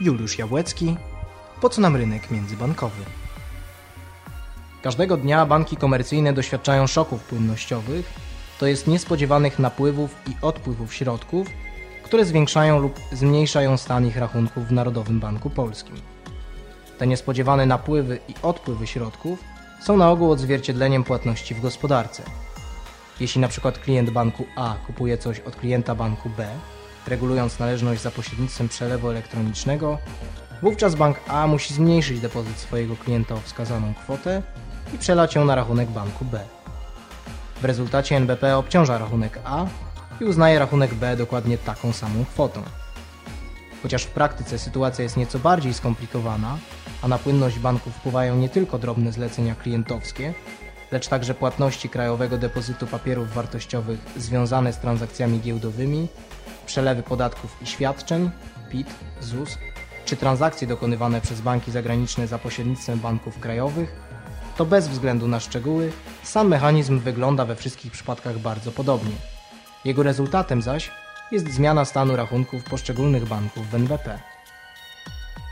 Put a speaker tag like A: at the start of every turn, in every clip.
A: Juliusz Jabłecki. Po co nam rynek międzybankowy? Każdego dnia banki komercyjne doświadczają szoków płynnościowych, to jest niespodziewanych napływów i odpływów środków, które zwiększają lub zmniejszają stan ich rachunków w Narodowym Banku Polskim. Te niespodziewane napływy i odpływy środków są na ogół odzwierciedleniem płatności w gospodarce. Jeśli na przykład klient banku A kupuje coś od klienta banku B, regulując należność za pośrednictwem przelewu elektronicznego, wówczas bank A musi zmniejszyć depozyt swojego klienta o wskazaną kwotę i przelać ją na rachunek banku B. W rezultacie NBP obciąża rachunek A i uznaje rachunek B dokładnie taką samą kwotą. Chociaż w praktyce sytuacja jest nieco bardziej skomplikowana, a na płynność banku wpływają nie tylko drobne zlecenia klientowskie, lecz także płatności Krajowego Depozytu Papierów Wartościowych związane z transakcjami giełdowymi, przelewy podatków i świadczeń, PIT, ZUS, czy transakcje dokonywane przez banki zagraniczne za pośrednictwem banków krajowych, to bez względu na szczegóły, sam mechanizm wygląda we wszystkich przypadkach bardzo podobnie. Jego rezultatem zaś jest zmiana stanu rachunków poszczególnych banków w NBP.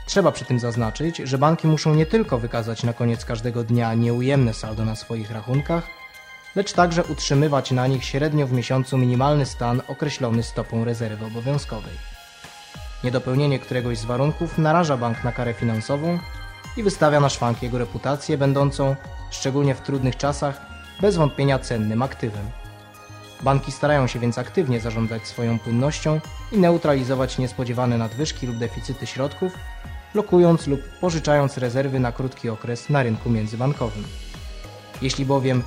A: Trzeba przy tym zaznaczyć, że banki muszą nie tylko wykazać na koniec każdego dnia nieujemne saldo na swoich rachunkach, lecz także utrzymywać na nich średnio w miesiącu minimalny stan określony stopą rezerwy obowiązkowej. Niedopełnienie któregoś z warunków naraża bank na karę finansową i wystawia na szwank jego reputację, będącą, szczególnie w trudnych czasach, bez wątpienia cennym aktywem. Banki starają się więc aktywnie zarządzać swoją płynnością i neutralizować niespodziewane nadwyżki lub deficyty środków, lokując lub pożyczając rezerwy na krótki okres na rynku międzybankowym. Jeśli bowiem,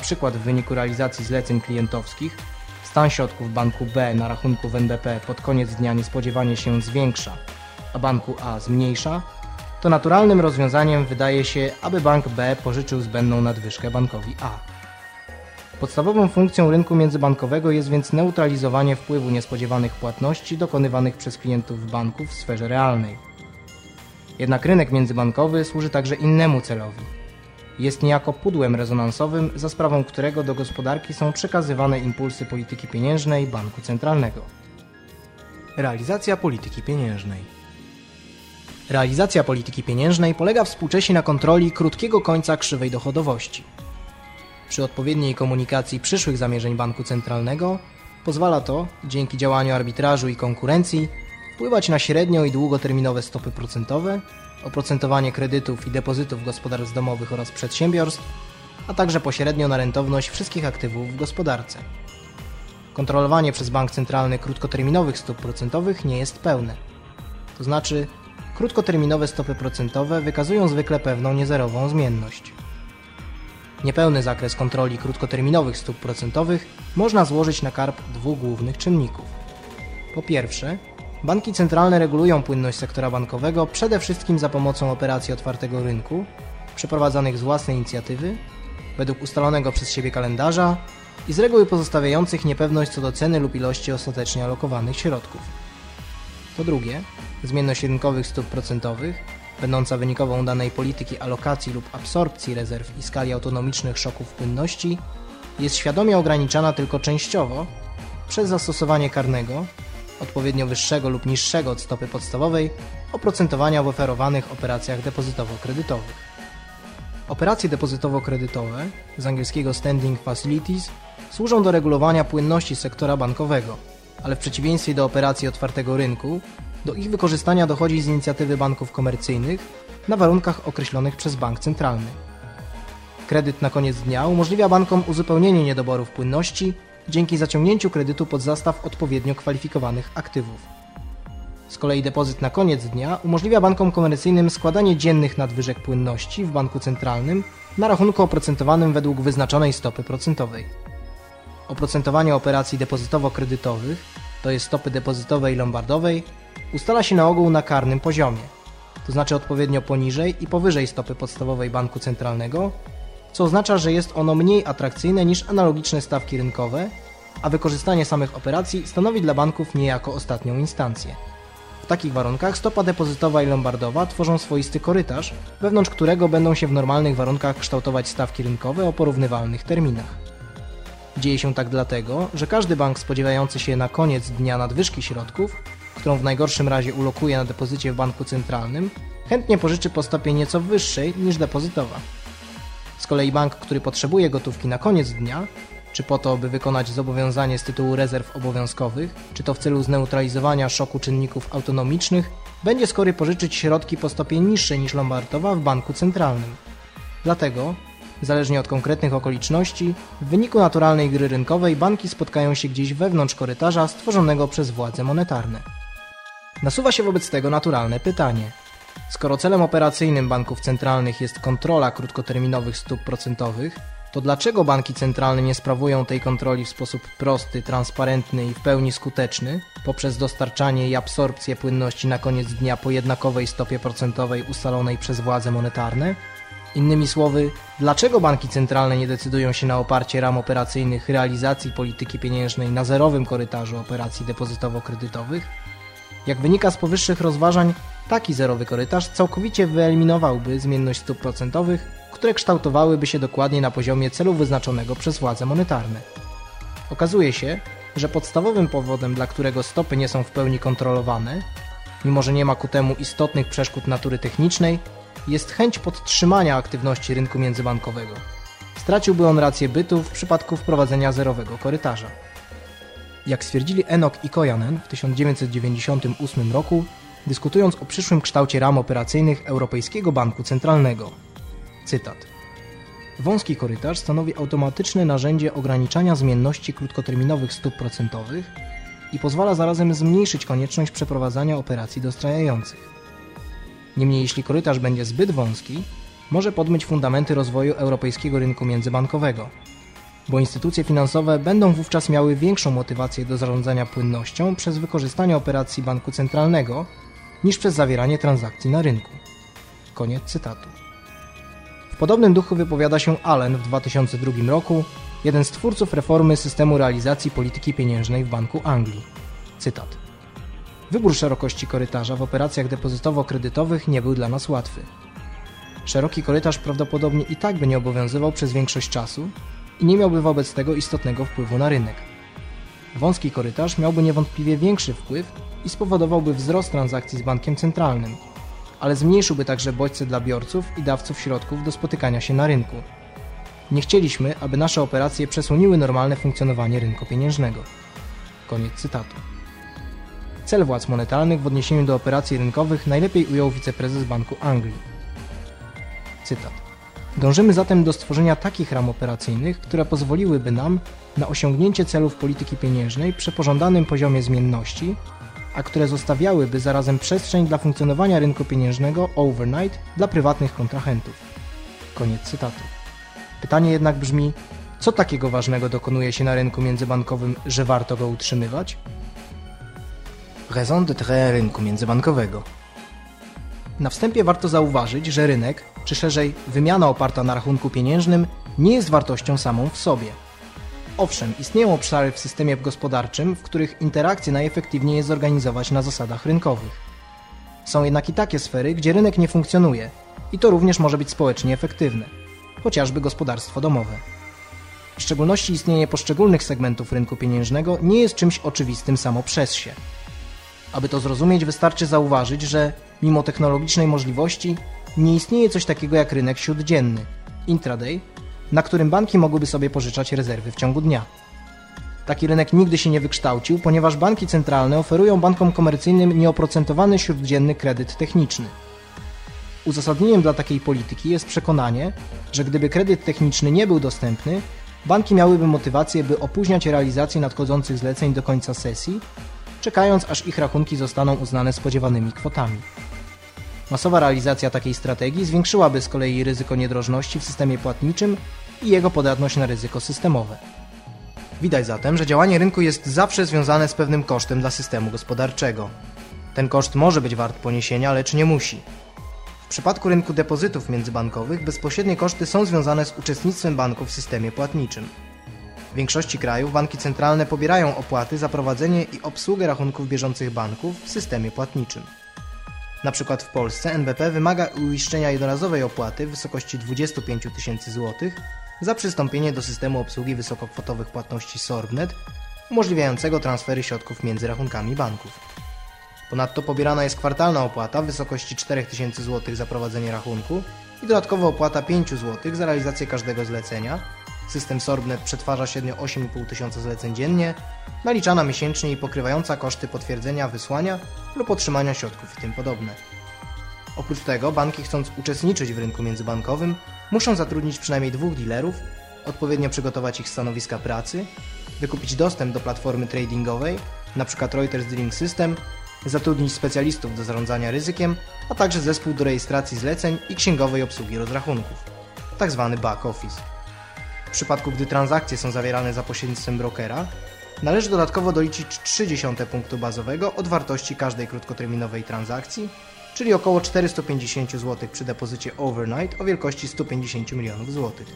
A: przykład w wyniku realizacji zleceń klientowskich, stan środków banku B na rachunku w NBP pod koniec dnia niespodziewanie się zwiększa, a banku A zmniejsza, to naturalnym rozwiązaniem wydaje się, aby bank B pożyczył zbędną nadwyżkę bankowi A. Podstawową funkcją rynku międzybankowego jest więc neutralizowanie wpływu niespodziewanych płatności dokonywanych przez klientów banków w sferze realnej. Jednak rynek międzybankowy służy także innemu celowi. Jest niejako pudłem rezonansowym, za sprawą którego do gospodarki są przekazywane impulsy polityki pieniężnej banku centralnego. Realizacja polityki pieniężnej. Realizacja polityki pieniężnej polega współcześnie na kontroli krótkiego końca krzywej dochodowości. Przy odpowiedniej komunikacji przyszłych zamierzeń banku centralnego pozwala to, dzięki działaniu arbitrażu i konkurencji, wpływać na średnio i długoterminowe stopy procentowe, oprocentowanie kredytów i depozytów gospodarstw domowych oraz przedsiębiorstw, a także pośrednio na rentowność wszystkich aktywów w gospodarce. Kontrolowanie przez bank centralny krótkoterminowych stóp procentowych nie jest pełne. To znaczy, krótkoterminowe stopy procentowe wykazują zwykle pewną niezerową zmienność. Niepełny zakres kontroli krótkoterminowych stóp procentowych można złożyć na karp dwóch głównych czynników. Po pierwsze, banki centralne regulują płynność sektora bankowego przede wszystkim za pomocą operacji otwartego rynku, przeprowadzanych z własnej inicjatywy, według ustalonego przez siebie kalendarza i z reguły pozostawiających niepewność co do ceny lub ilości ostatecznie alokowanych środków. Po drugie, zmienność rynkowych stóp procentowych, będąca wynikową danej polityki alokacji lub absorpcji rezerw i skali autonomicznych szoków płynności, jest świadomie ograniczana tylko częściowo przez zastosowanie karnego, odpowiednio wyższego lub niższego od stopy podstawowej, oprocentowania w oferowanych operacjach depozytowo-kredytowych. Operacje depozytowo-kredytowe, z angielskiego Standing Facilities, służą do regulowania płynności sektora bankowego, ale w przeciwieństwie do operacji otwartego rynku, do ich wykorzystania dochodzi z inicjatywy banków komercyjnych na warunkach określonych przez bank centralny. Kredyt na koniec dnia umożliwia bankom uzupełnienie niedoborów płynności dzięki zaciągnięciu kredytu pod zastaw odpowiednio kwalifikowanych aktywów. Z kolei depozyt na koniec dnia umożliwia bankom komercyjnym składanie dziennych nadwyżek płynności w banku centralnym na rachunku oprocentowanym według wyznaczonej stopy procentowej. Oprocentowanie operacji depozytowo-kredytowych, to jest stopy depozytowej i lombardowej, ustala się na ogół na karnym poziomie, to znaczy odpowiednio poniżej i powyżej stopy podstawowej banku centralnego, co oznacza, że jest ono mniej atrakcyjne niż analogiczne stawki rynkowe, a wykorzystanie samych operacji stanowi dla banków niejako ostatnią instancję. W takich warunkach stopa depozytowa i lombardowa tworzą swoisty korytarz, wewnątrz którego będą się w normalnych warunkach kształtować stawki rynkowe o porównywalnych terminach. Dzieje się tak dlatego, że każdy bank spodziewający się na koniec dnia nadwyżki środków którą w najgorszym razie ulokuje na depozycie w banku centralnym, chętnie pożyczy po stopie nieco wyższej niż depozytowa. Z kolei bank, który potrzebuje gotówki na koniec dnia, czy po to, by wykonać zobowiązanie z tytułu rezerw obowiązkowych, czy to w celu zneutralizowania szoku czynników autonomicznych, będzie skory pożyczyć środki po stopie niższej niż lombardowa w banku centralnym. Dlatego, zależnie od konkretnych okoliczności, w wyniku naturalnej gry rynkowej banki spotkają się gdzieś wewnątrz korytarza stworzonego przez władze monetarne. Nasuwa się wobec tego naturalne pytanie. Skoro celem operacyjnym banków centralnych jest kontrola krótkoterminowych stóp procentowych, to dlaczego banki centralne nie sprawują tej kontroli w sposób prosty, transparentny i w pełni skuteczny poprzez dostarczanie i absorpcję płynności na koniec dnia po jednakowej stopie procentowej ustalonej przez władze monetarne? Innymi słowy, dlaczego banki centralne nie decydują się na oparcie ram operacyjnych realizacji polityki pieniężnej na zerowym korytarzu operacji depozytowo-kredytowych? Jak wynika z powyższych rozważań, taki zerowy korytarz całkowicie wyeliminowałby zmienność stóp procentowych które kształtowałyby się dokładnie na poziomie celu wyznaczonego przez władze monetarne. Okazuje się, że podstawowym powodem, dla którego stopy nie są w pełni kontrolowane, mimo że nie ma ku temu istotnych przeszkód natury technicznej, jest chęć podtrzymania aktywności rynku międzybankowego. Straciłby on rację bytu w przypadku wprowadzenia zerowego korytarza. Jak stwierdzili Enoch i Kojanen w 1998 roku, dyskutując o przyszłym kształcie ram operacyjnych Europejskiego Banku Centralnego, Cytat. Wąski korytarz stanowi automatyczne narzędzie ograniczania zmienności krótkoterminowych stóp procentowych i pozwala zarazem zmniejszyć konieczność przeprowadzania operacji dostrajających. Niemniej jeśli korytarz będzie zbyt wąski, może podmyć fundamenty rozwoju europejskiego rynku międzybankowego, bo instytucje finansowe będą wówczas miały większą motywację do zarządzania płynnością przez wykorzystanie operacji banku centralnego niż przez zawieranie transakcji na rynku. Koniec cytatu podobnym duchu wypowiada się Allen w 2002 roku, jeden z twórców reformy systemu realizacji polityki pieniężnej w Banku Anglii. Cytat. Wybór szerokości korytarza w operacjach depozytowo-kredytowych nie był dla nas łatwy. Szeroki korytarz prawdopodobnie i tak by nie obowiązywał przez większość czasu i nie miałby wobec tego istotnego wpływu na rynek. Wąski korytarz miałby niewątpliwie większy wpływ i spowodowałby wzrost transakcji z bankiem centralnym, ale zmniejszyłby także bodźce dla biorców i dawców środków do spotykania się na rynku. Nie chcieliśmy, aby nasze operacje przesłoniły normalne funkcjonowanie rynku pieniężnego. Koniec cytatu. Cel władz monetarnych w odniesieniu do operacji rynkowych najlepiej ujął wiceprezes Banku Anglii. Cytat. Dążymy zatem do stworzenia takich ram operacyjnych, które pozwoliłyby nam na osiągnięcie celów polityki pieniężnej przy pożądanym poziomie zmienności a które zostawiałyby zarazem przestrzeń dla funkcjonowania rynku pieniężnego overnight dla prywatnych kontrahentów. Koniec cytatu. Pytanie jednak brzmi, co takiego ważnego dokonuje się na rynku międzybankowym, że warto go utrzymywać? Raison d'être rynku międzybankowego. Na wstępie warto zauważyć, że rynek, czy szerzej wymiana oparta na rachunku pieniężnym, nie jest wartością samą w sobie – Owszem, istnieją obszary w systemie gospodarczym, w których interakcje najefektywniej jest zorganizować na zasadach rynkowych. Są jednak i takie sfery, gdzie rynek nie funkcjonuje i to również może być społecznie efektywne, chociażby gospodarstwo domowe. W szczególności istnienie poszczególnych segmentów rynku pieniężnego nie jest czymś oczywistym samo przez się. Aby to zrozumieć, wystarczy zauważyć, że mimo technologicznej możliwości nie istnieje coś takiego jak rynek śróddzienny, intraday, na którym banki mogłyby sobie pożyczać rezerwy w ciągu dnia. Taki rynek nigdy się nie wykształcił, ponieważ banki centralne oferują bankom komercyjnym nieoprocentowany śróddzienny kredyt techniczny. Uzasadnieniem dla takiej polityki jest przekonanie, że gdyby kredyt techniczny nie był dostępny, banki miałyby motywację, by opóźniać realizację nadchodzących zleceń do końca sesji, czekając aż ich rachunki zostaną uznane spodziewanymi kwotami. Masowa realizacja takiej strategii zwiększyłaby z kolei ryzyko niedrożności w systemie płatniczym i jego podatność na ryzyko systemowe. Widać zatem, że działanie rynku jest zawsze związane z pewnym kosztem dla systemu gospodarczego. Ten koszt może być wart poniesienia, lecz nie musi. W przypadku rynku depozytów międzybankowych bezpośrednie koszty są związane z uczestnictwem banków w systemie płatniczym. W większości krajów banki centralne pobierają opłaty za prowadzenie i obsługę rachunków bieżących banków w systemie płatniczym. Na przykład w Polsce NBP wymaga uiszczenia jednorazowej opłaty w wysokości 25 tysięcy złotych za przystąpienie do systemu obsługi wysokokwotowych płatności SORBNET, umożliwiającego transfery środków między rachunkami banków. Ponadto pobierana jest kwartalna opłata w wysokości 4000 zł za prowadzenie rachunku i dodatkowo opłata 5 zł za realizację każdego zlecenia. System Sorbnet przetwarza średnio 8,5 tysiąca zleceń dziennie, naliczana miesięcznie i pokrywająca koszty potwierdzenia wysłania lub otrzymania środków i tym podobne. Oprócz tego banki chcąc uczestniczyć w rynku międzybankowym muszą zatrudnić przynajmniej dwóch dealerów, odpowiednio przygotować ich stanowiska pracy, wykupić dostęp do platformy tradingowej, np. Reuters Dealing System, zatrudnić specjalistów do zarządzania ryzykiem, a także zespół do rejestracji zleceń i księgowej obsługi rozrachunków, tzw. back office. W przypadku gdy transakcje są zawierane za pośrednictwem brokera, należy dodatkowo doliczyć 0,3 punktu bazowego od wartości każdej krótkoterminowej transakcji, czyli około 450 zł przy depozycie overnight o wielkości 150 milionów złotych.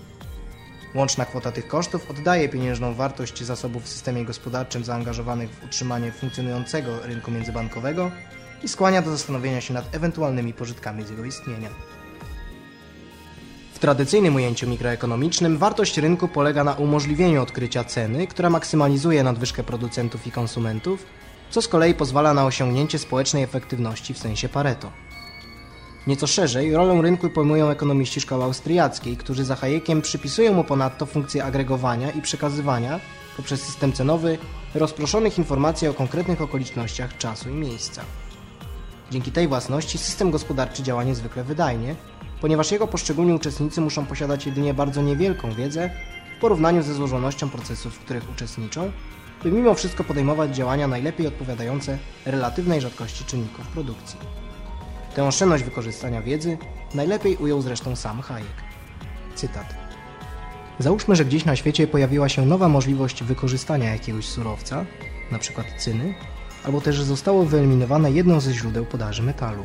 A: Łączna kwota tych kosztów oddaje pieniężną wartość zasobów w systemie gospodarczym zaangażowanych w utrzymanie funkcjonującego rynku międzybankowego i skłania do zastanowienia się nad ewentualnymi pożytkami z jego istnienia. Tradycyjnym ujęciu mikroekonomicznym wartość rynku polega na umożliwieniu odkrycia ceny, która maksymalizuje nadwyżkę producentów i konsumentów, co z kolei pozwala na osiągnięcie społecznej efektywności w sensie Pareto. Nieco szerzej rolę rynku pojmują ekonomiści szkoły austriackiej, którzy za Hayekiem przypisują mu ponadto funkcję agregowania i przekazywania poprzez system cenowy rozproszonych informacji o konkretnych okolicznościach czasu i miejsca. Dzięki tej własności system gospodarczy działa niezwykle wydajnie, ponieważ jego poszczególni uczestnicy muszą posiadać jedynie bardzo niewielką wiedzę w porównaniu ze złożonością procesów, w których uczestniczą, by mimo wszystko podejmować działania najlepiej odpowiadające relatywnej rzadkości czynników produkcji. Tę oszczędność wykorzystania wiedzy najlepiej ujął zresztą sam Hayek. Cytat. Załóżmy, że gdzieś na świecie pojawiła się nowa możliwość wykorzystania jakiegoś surowca, np. cyny, albo też zostało wyeliminowane jedno ze źródeł podaży metalu.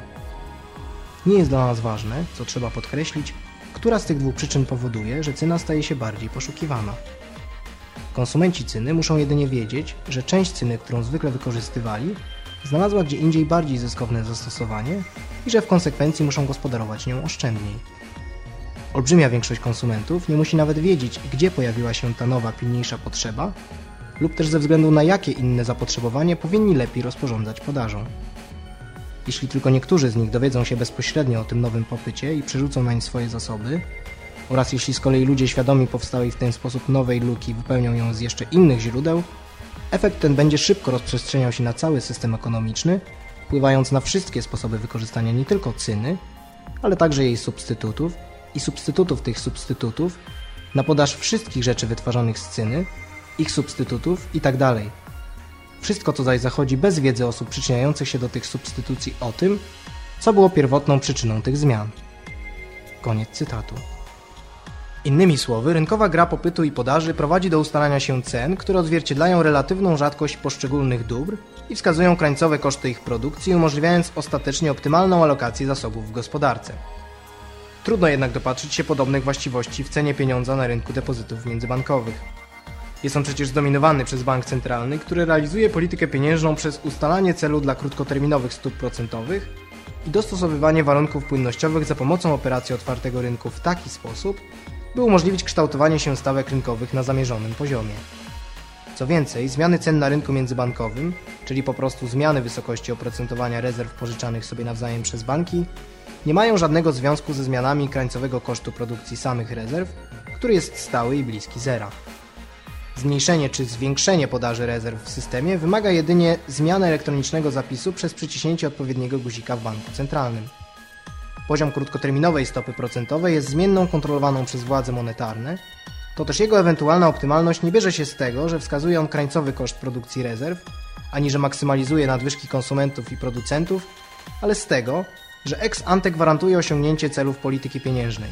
A: Nie jest dla nas ważne, co trzeba podkreślić, która z tych dwóch przyczyn powoduje, że cyna staje się bardziej poszukiwana. Konsumenci cyny muszą jedynie wiedzieć, że część cyny, którą zwykle wykorzystywali, znalazła gdzie indziej bardziej zyskowne zastosowanie i że w konsekwencji muszą gospodarować nią oszczędniej. Olbrzymia większość konsumentów nie musi nawet wiedzieć, gdzie pojawiła się ta nowa, pilniejsza potrzeba, lub też ze względu na jakie inne zapotrzebowanie powinni lepiej rozporządzać podażą. Jeśli tylko niektórzy z nich dowiedzą się bezpośrednio o tym nowym popycie i przerzucą nań swoje zasoby, oraz jeśli z kolei ludzie świadomi powstałej w ten sposób nowej luki wypełnią ją z jeszcze innych źródeł, efekt ten będzie szybko rozprzestrzeniał się na cały system ekonomiczny, wpływając na wszystkie sposoby wykorzystania nie tylko cyny, ale także jej substytutów i substytutów tych substytutów, na podaż wszystkich rzeczy wytwarzanych z cyny, ich substytutów itd. Tak Wszystko to zaś zachodzi bez wiedzy osób przyczyniających się do tych substytucji o tym, co było pierwotną przyczyną tych zmian. Koniec cytatu. Innymi słowy, rynkowa gra popytu i podaży prowadzi do ustalania się cen, które odzwierciedlają relatywną rzadkość poszczególnych dóbr i wskazują krańcowe koszty ich produkcji, umożliwiając ostatecznie optymalną alokację zasobów w gospodarce. Trudno jednak dopatrzyć się podobnych właściwości w cenie pieniądza na rynku depozytów międzybankowych. Jest on przecież zdominowany przez bank centralny, który realizuje politykę pieniężną przez ustalanie celu dla krótkoterminowych stóp procentowych i dostosowywanie warunków płynnościowych za pomocą operacji otwartego rynku w taki sposób, by umożliwić kształtowanie się stawek rynkowych na zamierzonym poziomie. Co więcej, zmiany cen na rynku międzybankowym, czyli po prostu zmiany wysokości oprocentowania rezerw pożyczanych sobie nawzajem przez banki, nie mają żadnego związku ze zmianami krańcowego kosztu produkcji samych rezerw, który jest stały i bliski zera. Zmniejszenie czy zwiększenie podaży rezerw w systemie wymaga jedynie zmiany elektronicznego zapisu przez przyciśnięcie odpowiedniego guzika w banku centralnym. Poziom krótkoterminowej stopy procentowej jest zmienną kontrolowaną przez władze monetarne, to też jego ewentualna optymalność nie bierze się z tego, że wskazuje on krańcowy koszt produkcji rezerw, ani że maksymalizuje nadwyżki konsumentów i producentów, ale z tego, że ex ante gwarantuje osiągnięcie celów polityki pieniężnej,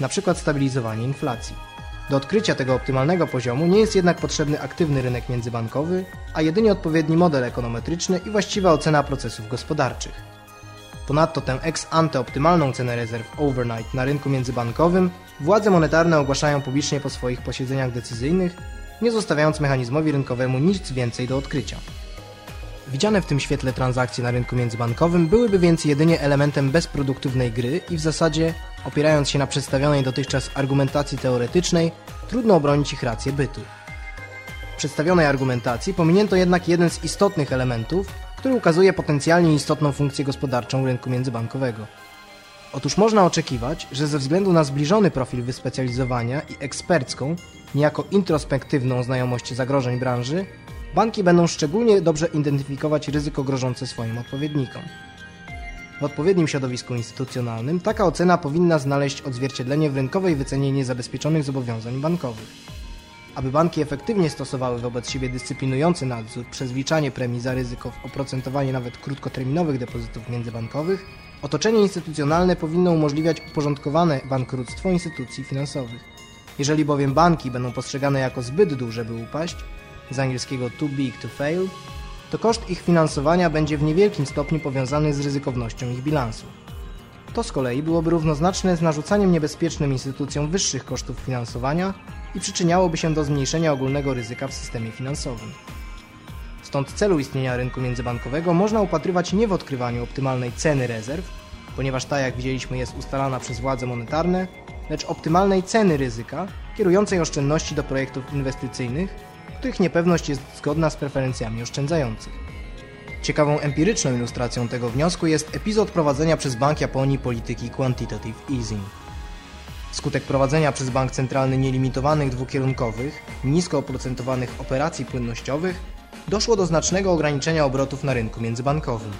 A: np. stabilizowanie inflacji. Do odkrycia tego optymalnego poziomu nie jest jednak potrzebny aktywny rynek międzybankowy, a jedynie odpowiedni model ekonometryczny i właściwa ocena procesów gospodarczych. Ponadto tę ex ante optymalną cenę rezerw overnight na rynku międzybankowym władze monetarne ogłaszają publicznie po swoich posiedzeniach decyzyjnych, nie zostawiając mechanizmowi rynkowemu nic więcej do odkrycia. Widziane w tym świetle transakcje na rynku międzybankowym byłyby więc jedynie elementem bezproduktywnej gry i w zasadzie, opierając się na przedstawionej dotychczas argumentacji teoretycznej, trudno obronić ich rację bytu. W przedstawionej argumentacji pominięto jednak jeden z istotnych elementów, który ukazuje potencjalnie istotną funkcję gospodarczą rynku międzybankowego. Otóż można oczekiwać, że ze względu na zbliżony profil wyspecjalizowania i ekspercką, niejako introspektywną znajomość zagrożeń branży, banki będą szczególnie dobrze identyfikować ryzyko grożące swoim odpowiednikom. W odpowiednim środowisku instytucjonalnym taka ocena powinna znaleźć odzwierciedlenie w rynkowej wycenie niezabezpieczonych zobowiązań bankowych. Aby banki efektywnie stosowały wobec siebie dyscyplinujący nadzór przez wliczanie premii za ryzyko oprocentowanie nawet krótkoterminowych depozytów międzybankowych, otoczenie instytucjonalne powinno umożliwiać uporządkowane bankructwo instytucji finansowych. Jeżeli bowiem banki będą postrzegane jako zbyt duże, by upaść, z angielskiego too big to fail, to koszt ich finansowania będzie w niewielkim stopniu powiązany z ryzykownością ich bilansu. To z kolei byłoby równoznaczne z narzucaniem niebezpiecznym instytucjom wyższych kosztów finansowania i przyczyniałoby się do zmniejszenia ogólnego ryzyka w systemie finansowym. Stąd celu istnienia rynku międzybankowego można upatrywać nie w odkrywaniu optymalnej ceny rezerw, ponieważ ta, jak widzieliśmy, jest ustalana przez władze monetarne, lecz optymalnej ceny ryzyka kierującej oszczędności do projektów inwestycyjnych, których niepewność jest zgodna z preferencjami oszczędzających. Ciekawą empiryczną ilustracją tego wniosku jest epizod prowadzenia przez Bank Japonii polityki quantitative easing. Wskutek prowadzenia przez bank centralny nielimitowanych dwukierunkowych, nisko oprocentowanych operacji płynnościowych doszło do znacznego ograniczenia obrotów na rynku międzybankowym.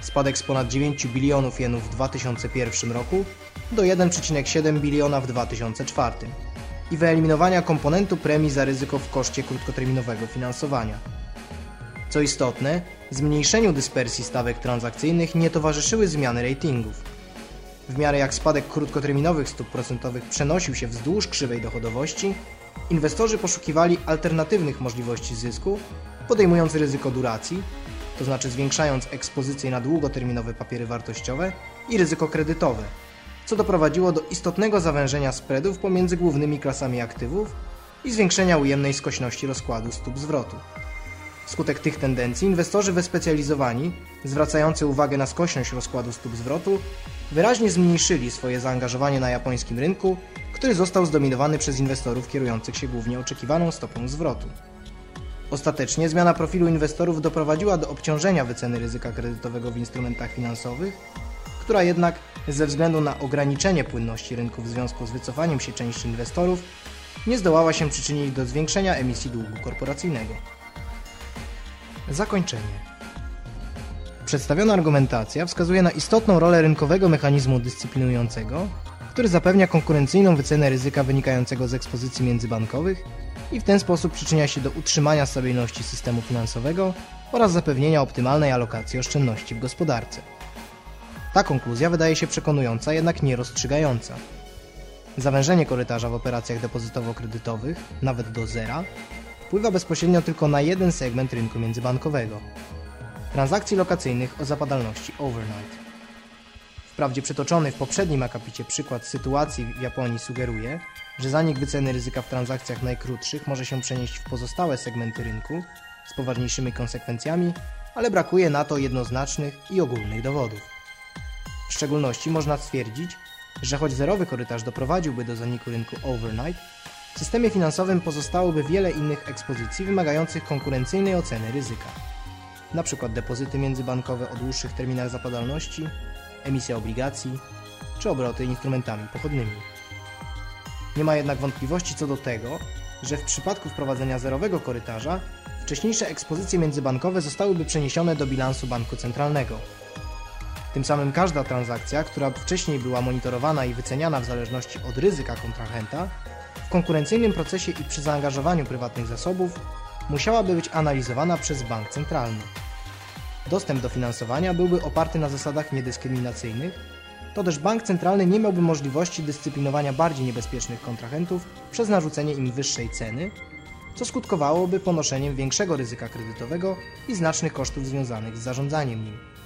A: Spadek z ponad 9 bilionów jenów w 2001 roku do 1,7 biliona w 2004 i wyeliminowania komponentu premii za ryzyko w koszcie krótkoterminowego finansowania. Co istotne, zmniejszeniu dyspersji stawek transakcyjnych nie towarzyszyły zmiany ratingów. W miarę jak spadek krótkoterminowych stóp procentowych przenosił się wzdłuż krzywej dochodowości, inwestorzy poszukiwali alternatywnych możliwości zysku, podejmując ryzyko duracji, to znaczy zwiększając ekspozycję na długoterminowe papiery wartościowe i ryzyko kredytowe, co doprowadziło do istotnego zawężenia spreadów pomiędzy głównymi klasami aktywów i zwiększenia ujemnej skośności rozkładu stóp zwrotu. Wskutek tych tendencji inwestorzy wyspecjalizowani, zwracający uwagę na skośność rozkładu stóp zwrotu, wyraźnie zmniejszyli swoje zaangażowanie na japońskim rynku, który został zdominowany przez inwestorów kierujących się głównie oczekiwaną stopą zwrotu. Ostatecznie zmiana profilu inwestorów doprowadziła do obciążenia wyceny ryzyka kredytowego w instrumentach finansowych, która jednak ze względu na ograniczenie płynności rynku w związku z wycofaniem się części inwestorów nie zdołała się przyczynić do zwiększenia emisji długu korporacyjnego. Zakończenie. Przedstawiona argumentacja wskazuje na istotną rolę rynkowego mechanizmu dyscyplinującego, który zapewnia konkurencyjną wycenę ryzyka wynikającego z ekspozycji międzybankowych i w ten sposób przyczynia się do utrzymania stabilności systemu finansowego oraz zapewnienia optymalnej alokacji oszczędności w gospodarce. Ta konkluzja wydaje się przekonująca, jednak nie rozstrzygająca. Zawężenie korytarza w operacjach depozytowo-kredytowych, nawet do zera, wpływa bezpośrednio tylko na jeden segment rynku międzybankowego transakcji lokacyjnych o zapadalności overnight. Wprawdzie przytoczony w poprzednim akapicie przykład sytuacji w Japonii sugeruje, że zanik wyceny ryzyka w transakcjach najkrótszych może się przenieść w pozostałe segmenty rynku z poważniejszymi konsekwencjami, ale brakuje na to jednoznacznych i ogólnych dowodów. W szczególności można stwierdzić, że choć zerowy korytarz doprowadziłby do zaniku rynku overnight, w systemie finansowym pozostałoby wiele innych ekspozycji wymagających konkurencyjnej oceny ryzyka, np. depozyty międzybankowe o dłuższych terminach zapadalności, emisja obligacji czy obroty instrumentami pochodnymi. Nie ma jednak wątpliwości co do tego, że w przypadku wprowadzenia zerowego korytarza wcześniejsze ekspozycje międzybankowe zostałyby przeniesione do bilansu banku centralnego. Tym samym każda transakcja, która wcześniej była monitorowana i wyceniana w zależności od ryzyka kontrahenta, w konkurencyjnym procesie i przy zaangażowaniu prywatnych zasobów musiałaby być analizowana przez bank centralny. Dostęp do finansowania byłby oparty na zasadach niedyskryminacyjnych, to też bank centralny nie miałby możliwości dyscyplinowania bardziej niebezpiecznych kontrahentów przez narzucenie im wyższej ceny, co skutkowałoby ponoszeniem większego ryzyka kredytowego i znacznych kosztów związanych z zarządzaniem nim.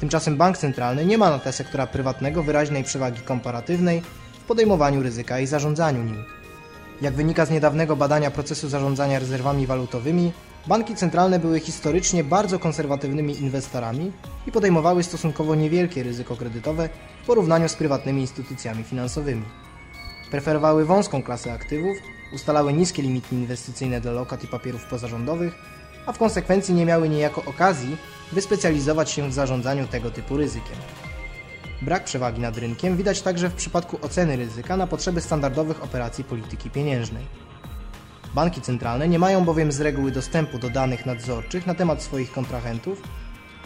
A: Tymczasem bank centralny nie ma na tle sektora prywatnego wyraźnej przewagi komparatywnej w podejmowaniu ryzyka i zarządzaniu nim. Jak wynika z niedawnego badania procesu zarządzania rezerwami walutowymi, banki centralne były historycznie bardzo konserwatywnymi inwestorami i podejmowały stosunkowo niewielkie ryzyko kredytowe w porównaniu z prywatnymi instytucjami finansowymi. Preferowały wąską klasę aktywów, ustalały niskie limity inwestycyjne dla lokat i papierów pozarządowych a w konsekwencji nie miały niejako okazji wyspecjalizować się w zarządzaniu tego typu ryzykiem. Brak przewagi nad rynkiem widać także w przypadku oceny ryzyka na potrzeby standardowych operacji polityki pieniężnej. Banki centralne nie mają bowiem z reguły dostępu do danych nadzorczych na temat swoich kontrahentów,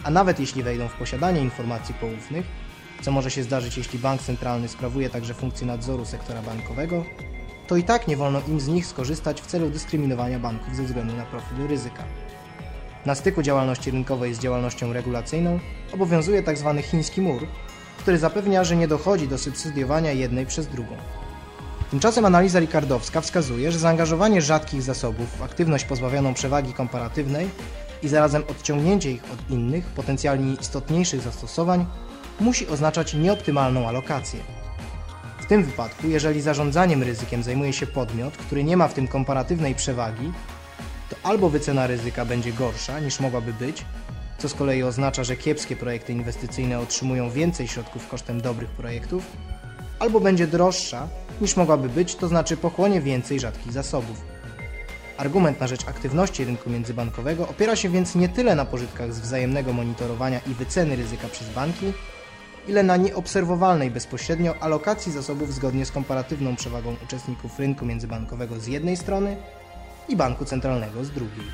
A: a nawet jeśli wejdą w posiadanie informacji poufnych, co może się zdarzyć jeśli bank centralny sprawuje także funkcję nadzoru sektora bankowego, to i tak nie wolno im z nich skorzystać w celu dyskryminowania banków ze względu na profil ryzyka. Na styku działalności rynkowej z działalnością regulacyjną obowiązuje tzw. Tak chiński mur, który zapewnia, że nie dochodzi do subsydiowania jednej przez drugą. Tymczasem analiza ricardowska wskazuje, że zaangażowanie rzadkich zasobów w aktywność pozbawioną przewagi komparatywnej i zarazem odciągnięcie ich od innych, potencjalnie istotniejszych zastosowań musi oznaczać nieoptymalną alokację. W tym wypadku, jeżeli zarządzaniem ryzykiem zajmuje się podmiot, który nie ma w tym komparatywnej przewagi, to albo wycena ryzyka będzie gorsza niż mogłaby być, co z kolei oznacza, że kiepskie projekty inwestycyjne otrzymują więcej środków kosztem dobrych projektów, albo będzie droższa niż mogłaby być, to znaczy pochłonie więcej rzadkich zasobów. Argument na rzecz aktywności rynku międzybankowego opiera się więc nie tyle na pożytkach z wzajemnego monitorowania i wyceny ryzyka przez banki, ile na nieobserwowalnej bezpośrednio alokacji zasobów zgodnie z komparatywną przewagą uczestników rynku międzybankowego z jednej strony i banku centralnego z drugiej.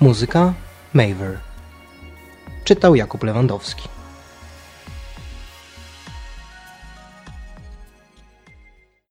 B: Muzyka Maver. Czytał Jakub Lewandowski.